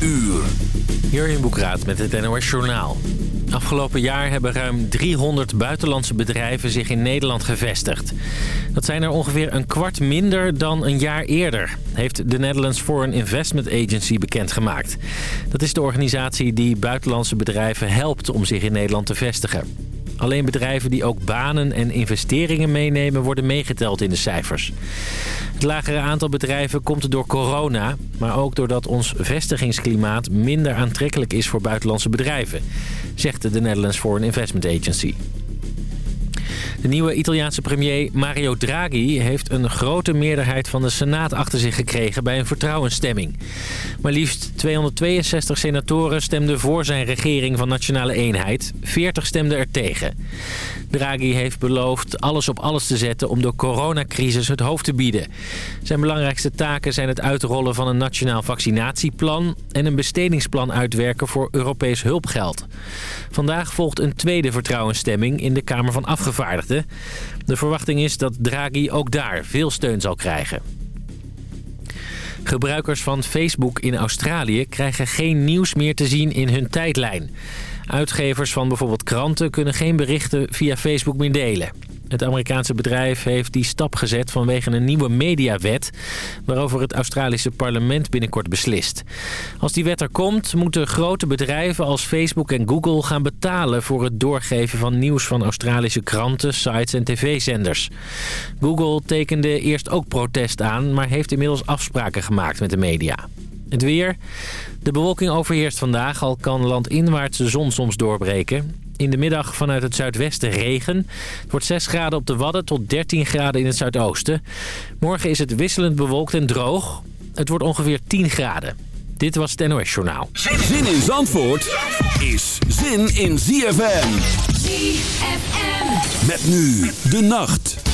uur. Jurjen Boekraat met het NOS Journaal. Afgelopen jaar hebben ruim 300 buitenlandse bedrijven zich in Nederland gevestigd. Dat zijn er ongeveer een kwart minder dan een jaar eerder, heeft de Netherlands Foreign Investment Agency bekendgemaakt. Dat is de organisatie die buitenlandse bedrijven helpt om zich in Nederland te vestigen. Alleen bedrijven die ook banen en investeringen meenemen worden meegeteld in de cijfers. Het lagere aantal bedrijven komt door corona, maar ook doordat ons vestigingsklimaat minder aantrekkelijk is voor buitenlandse bedrijven, zegt de Netherlands Foreign Investment Agency. De nieuwe Italiaanse premier Mario Draghi heeft een grote meerderheid van de Senaat achter zich gekregen bij een vertrouwensstemming. Maar liefst 262 senatoren stemden voor zijn regering van Nationale Eenheid. 40 stemden er tegen. Draghi heeft beloofd alles op alles te zetten om de coronacrisis het hoofd te bieden. Zijn belangrijkste taken zijn het uitrollen van een nationaal vaccinatieplan... en een bestedingsplan uitwerken voor Europees hulpgeld. Vandaag volgt een tweede vertrouwensstemming in de Kamer van Afgevaardigden. De verwachting is dat Draghi ook daar veel steun zal krijgen. Gebruikers van Facebook in Australië krijgen geen nieuws meer te zien in hun tijdlijn. Uitgevers van bijvoorbeeld kranten kunnen geen berichten via Facebook meer delen. Het Amerikaanse bedrijf heeft die stap gezet vanwege een nieuwe mediawet... waarover het Australische parlement binnenkort beslist. Als die wet er komt, moeten grote bedrijven als Facebook en Google gaan betalen... voor het doorgeven van nieuws van Australische kranten, sites en tv-zenders. Google tekende eerst ook protest aan, maar heeft inmiddels afspraken gemaakt met de media. Het weer. De bewolking overheerst vandaag, al kan landinwaarts de zon soms doorbreken. In de middag vanuit het zuidwesten regen. Het wordt 6 graden op de Wadden tot 13 graden in het zuidoosten. Morgen is het wisselend bewolkt en droog. Het wordt ongeveer 10 graden. Dit was het NOS Journaal. Zin in Zandvoort is zin in ZFM. ZFM. Met nu de nacht.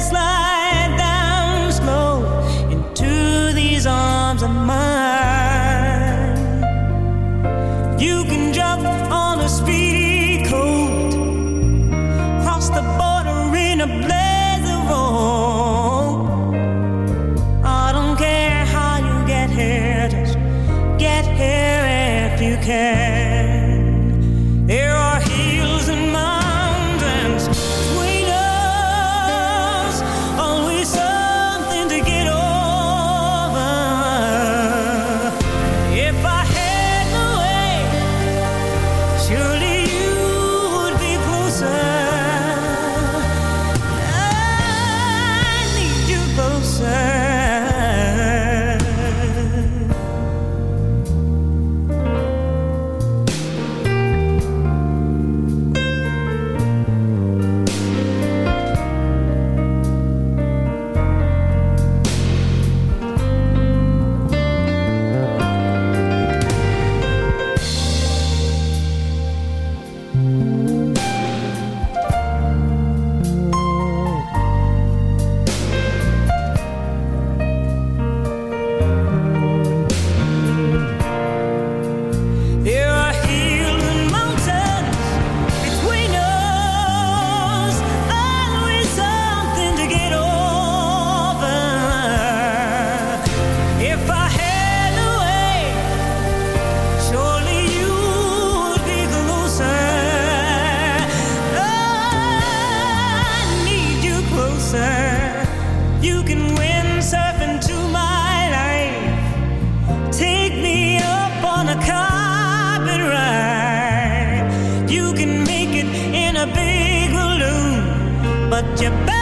Slide you better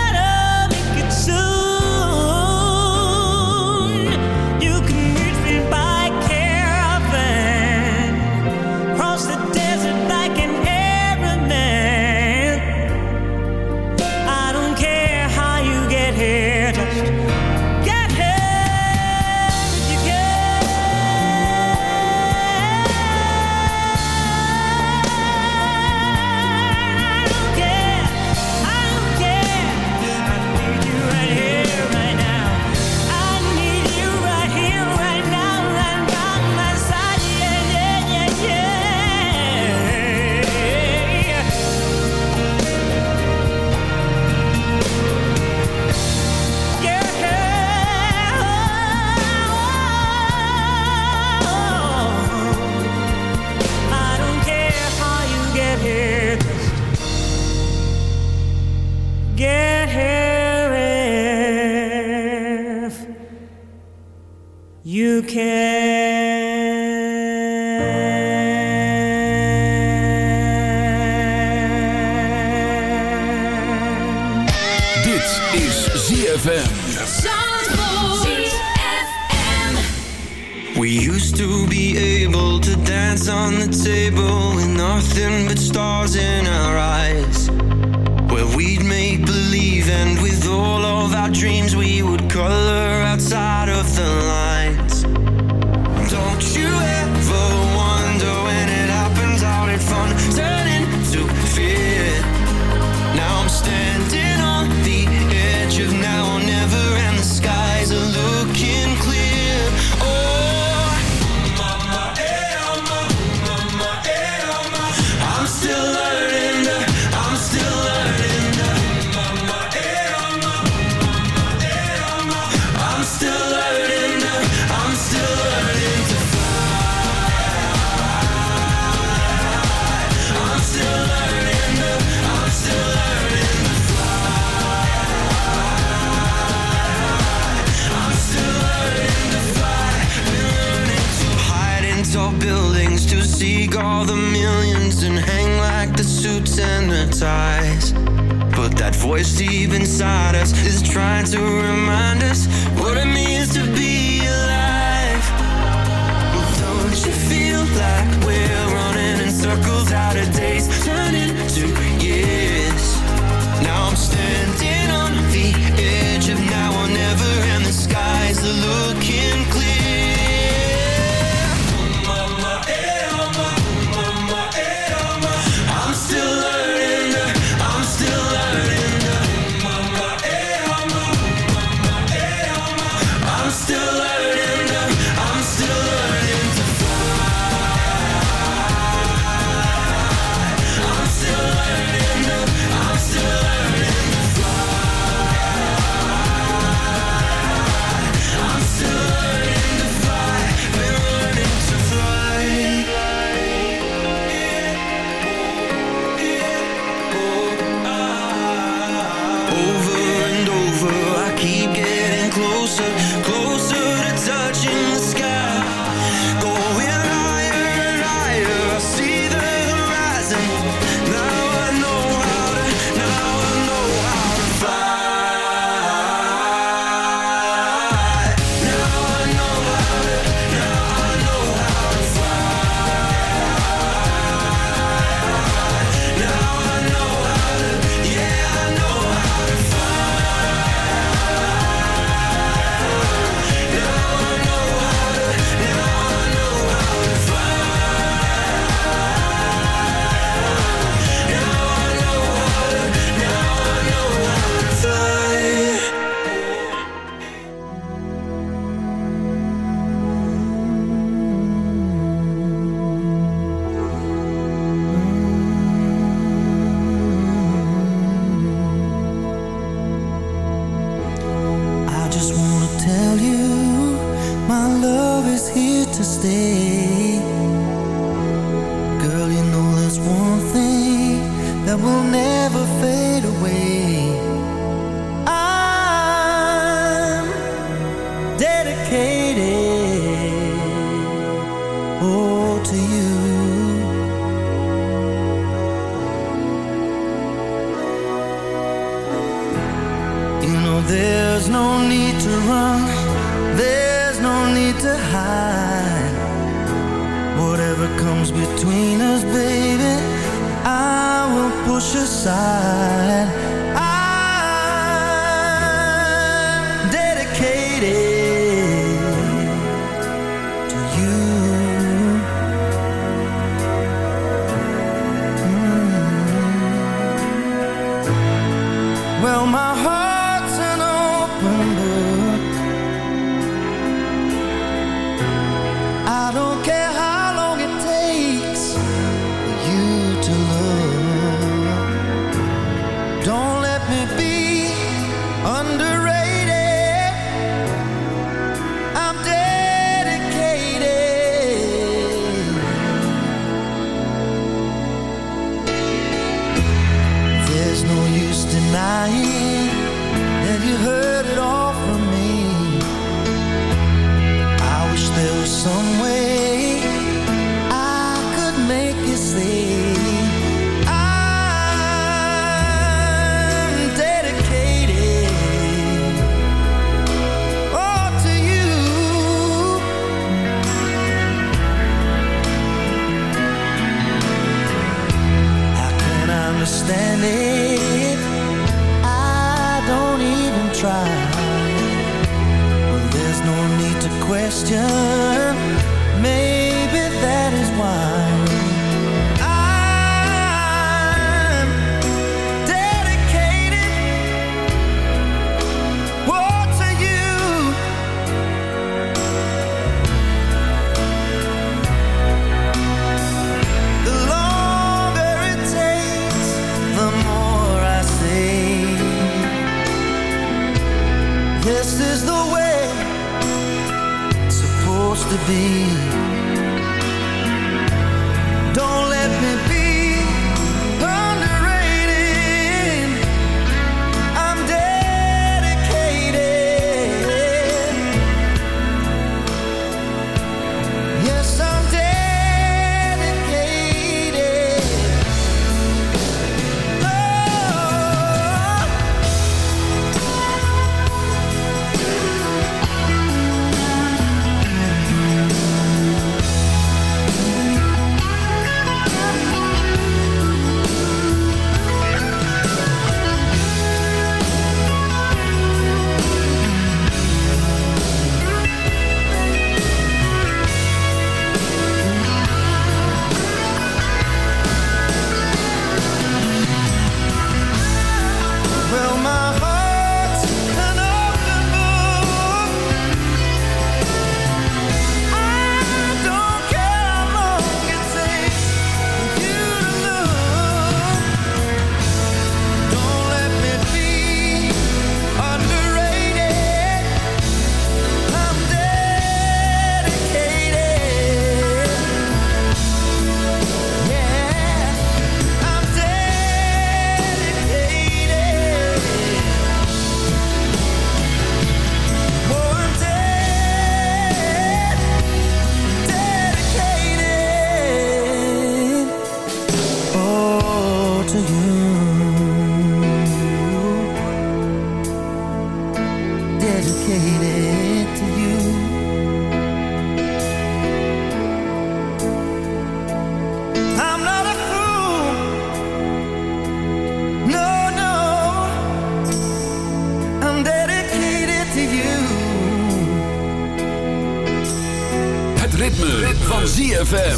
ZFM.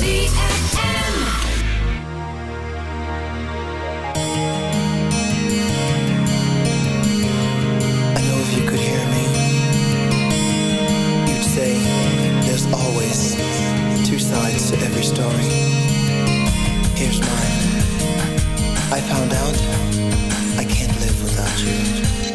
I know if you could hear me, you'd say there's always two sides to every story. Here's mine. I found out I can't live without you.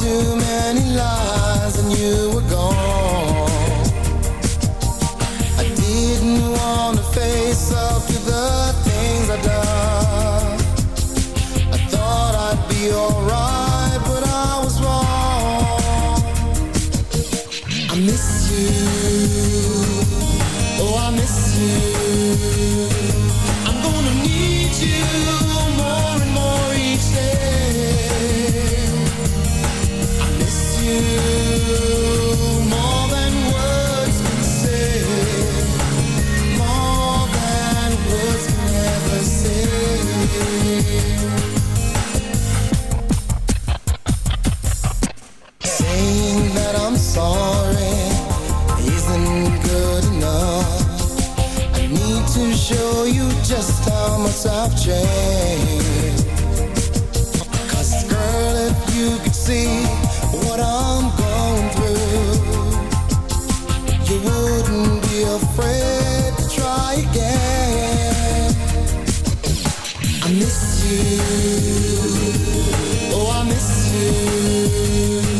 too many lies and you you. Oh, I miss you.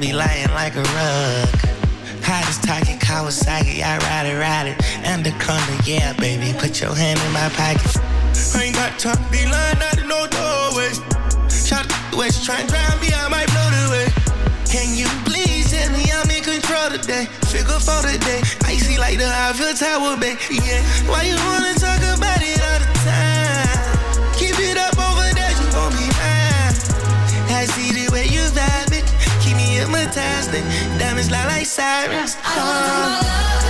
Be lying like a rug. Hottest talking Kawasaki, I ride it, ride it. Anaconda, yeah, baby, put your hand in my pocket. I ain't got time to be lying out in no doorway. Shot the way she try and drive me, I might blow the way. Can you please tell me I'm in control today? Figure for today, icy like the Eiffel Tower, baby. Yeah, why you wanna talk hypnotized. Diamonds lie like sirens. Oh.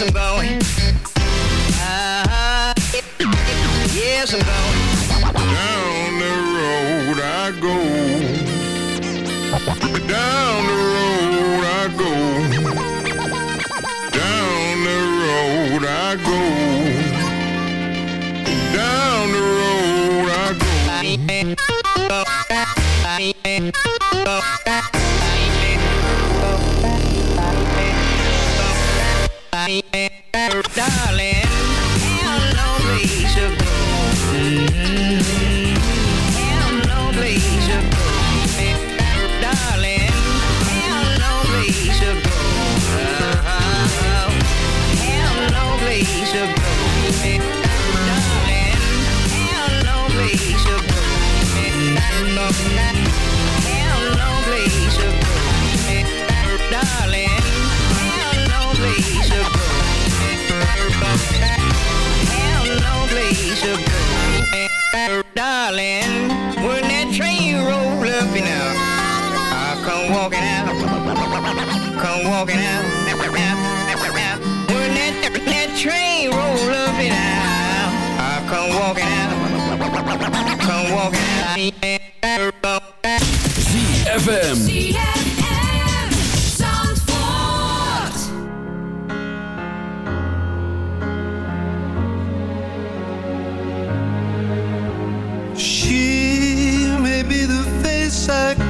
some go. When that, that train roll up and out, I come walking. Out. ZFM. She may be the face I can't forget,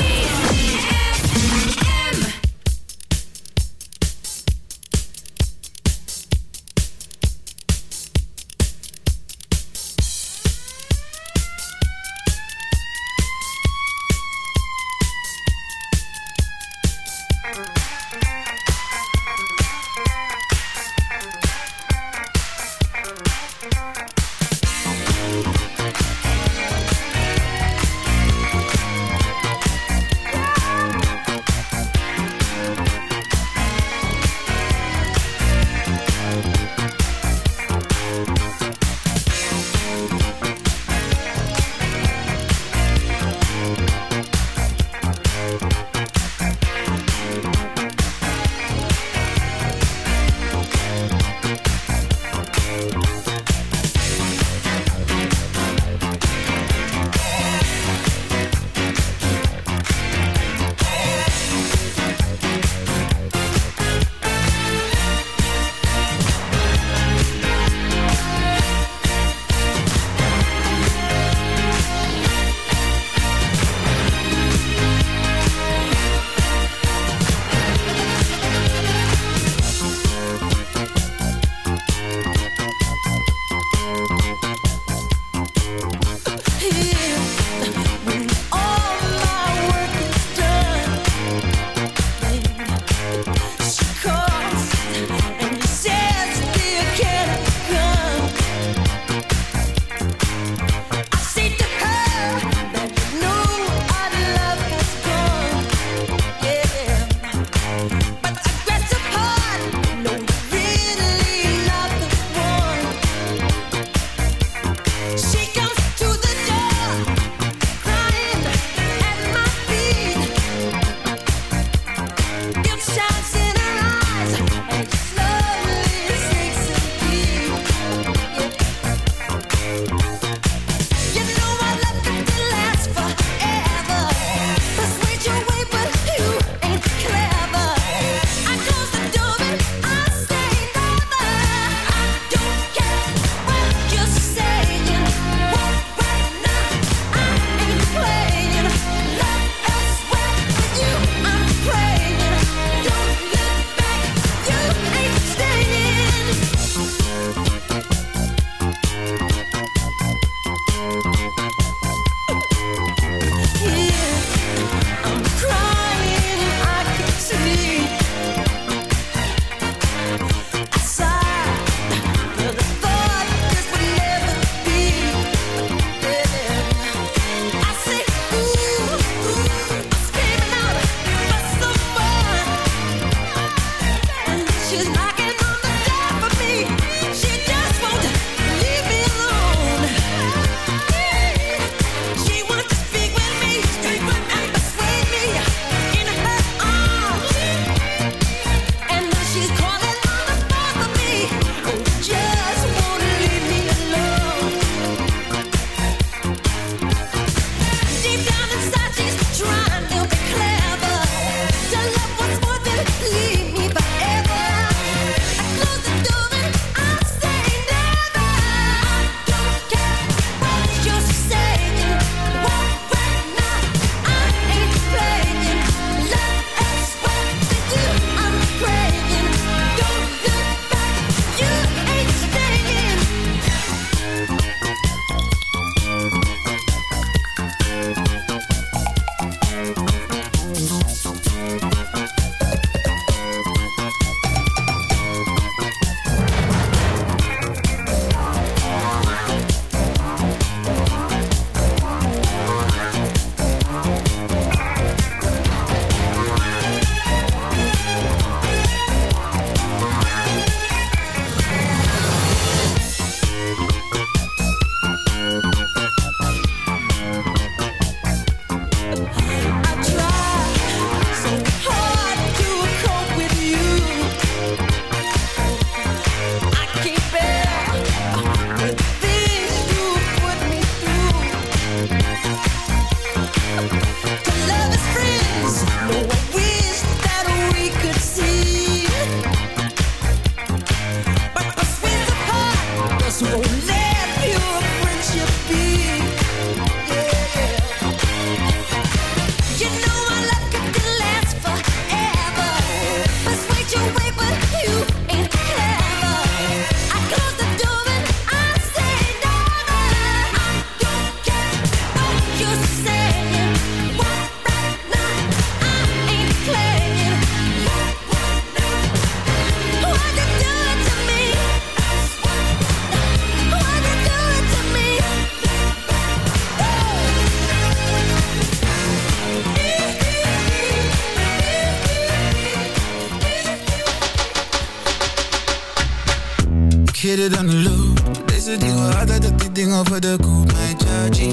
it on the loop. Deze wil altijd dat die ding over de koep. Mijn chargy,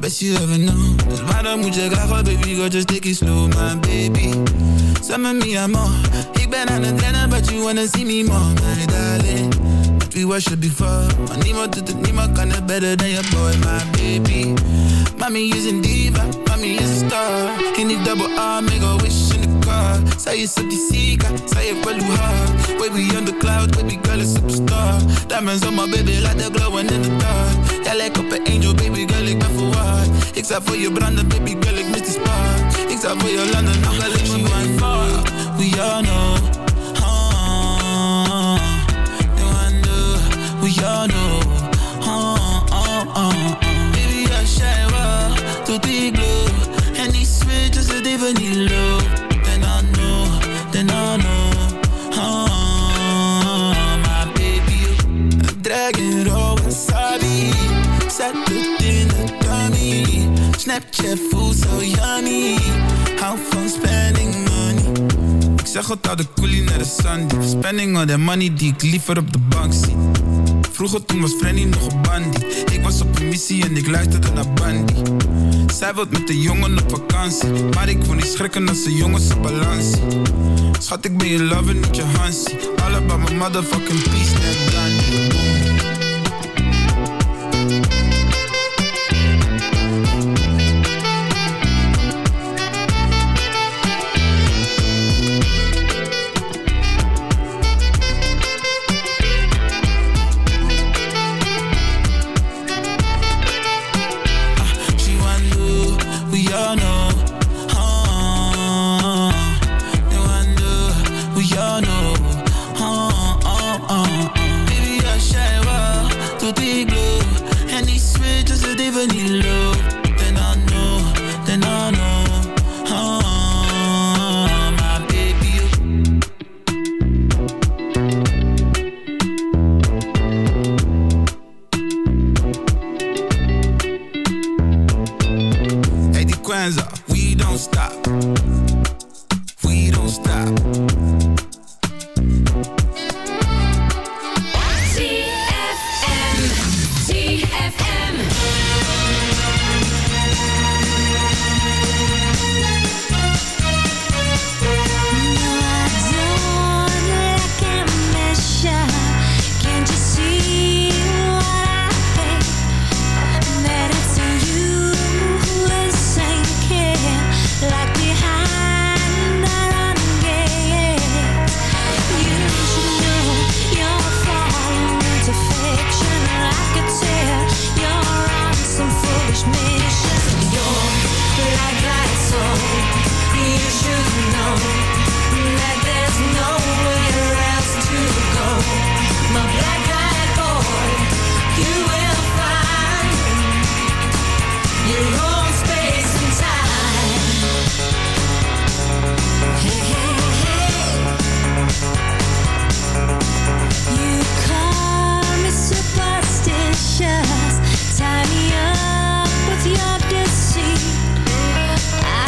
best you ever know. Dus waarom moet je graag baby girl, just take it slow, my baby. Of me, I'm more. Ik ben aan het rennen, but you wanna see me more, my darling. But we worship before. Maar niemand doet het, niemand kan het better than your boy, my baby. Mommy is een diva, mommy is a star. In die double R, make a wish in the car. Zij is op die zieka, zij heeft wel hoe hard. Baby on the cloud, baby girl is superstar. Diamonds on my baby, like the glowing in the dark. Jij lijkt op een angel, baby girl, ik ben verwaard. Ik zou voor je branden, baby girl, ik mis die spark. Ik zou voor je landen, nog wel me mijn fuck. We all know. We all know. Uh, uh, uh. Baby, I shine well, tot die glow. En die switches, het even low. Snapchat voelt zo yummy. Hou van spending money. Ik zeg het de coolie naar de Sunday. Spending all that money die ik liever op de bank zie. Vroeger toen was Frenny nog een bandie. Ik was op een missie en ik luisterde naar Bandy. Zij wilt met de jongen op vakantie. Maar ik wil niet schrikken als de jongens op balans. Schat, ik ben je lover, niet je Hansie. All about my motherfucking peace, tie me up with your deceit. I